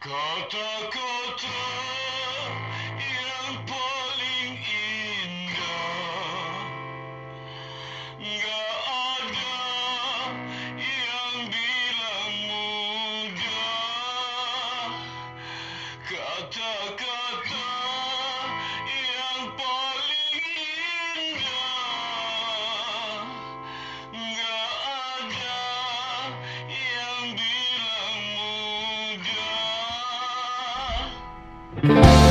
Kata-kata yang mudah sejati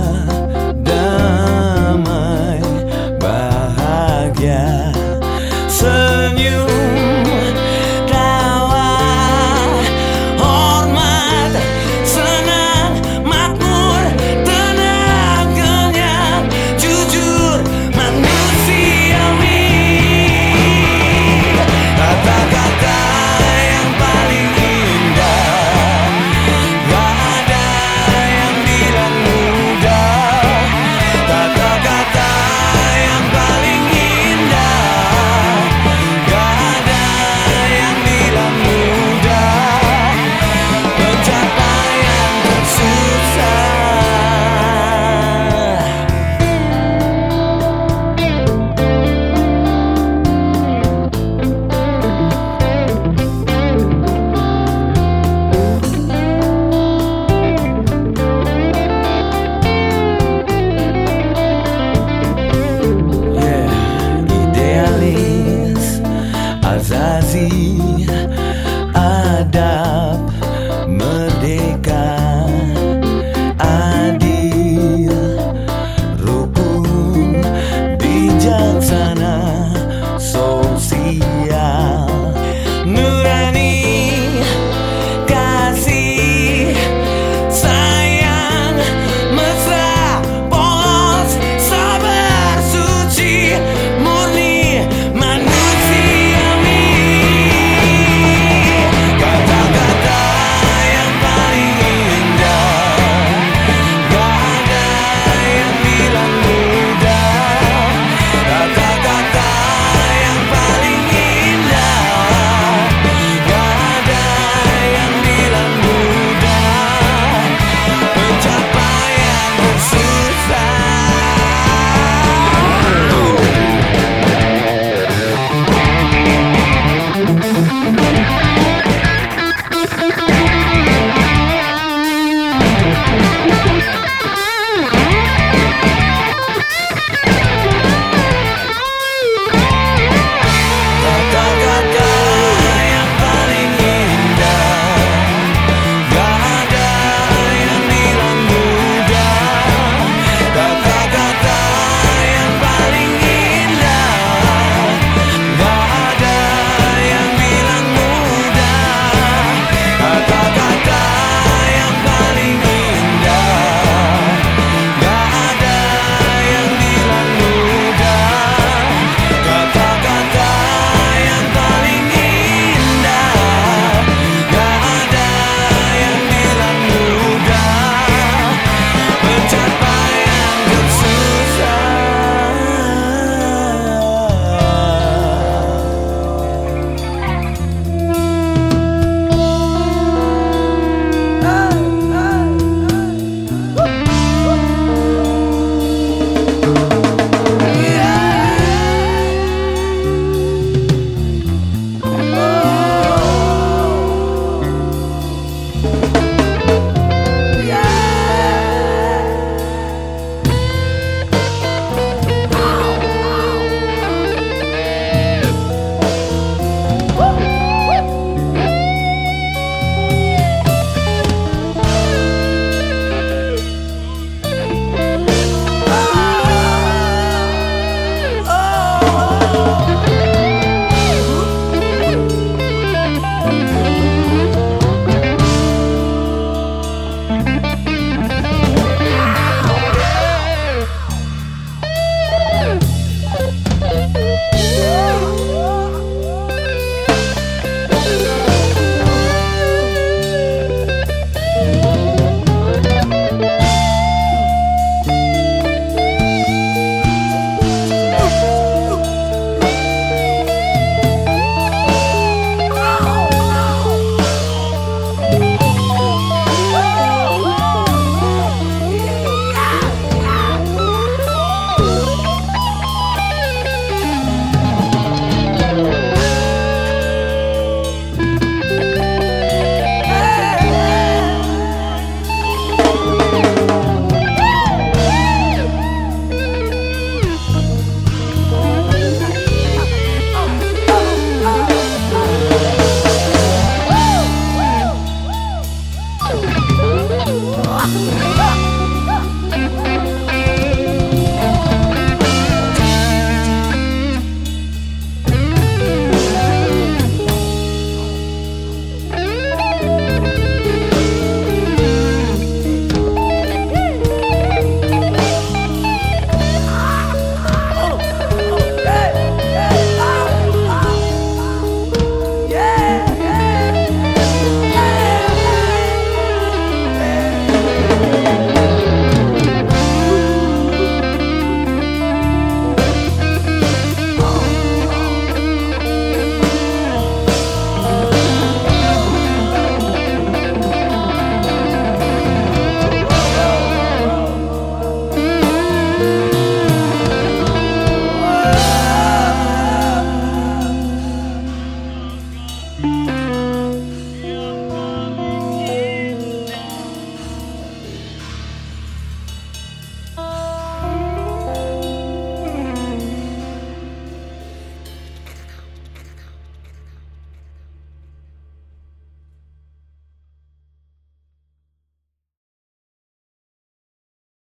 cinta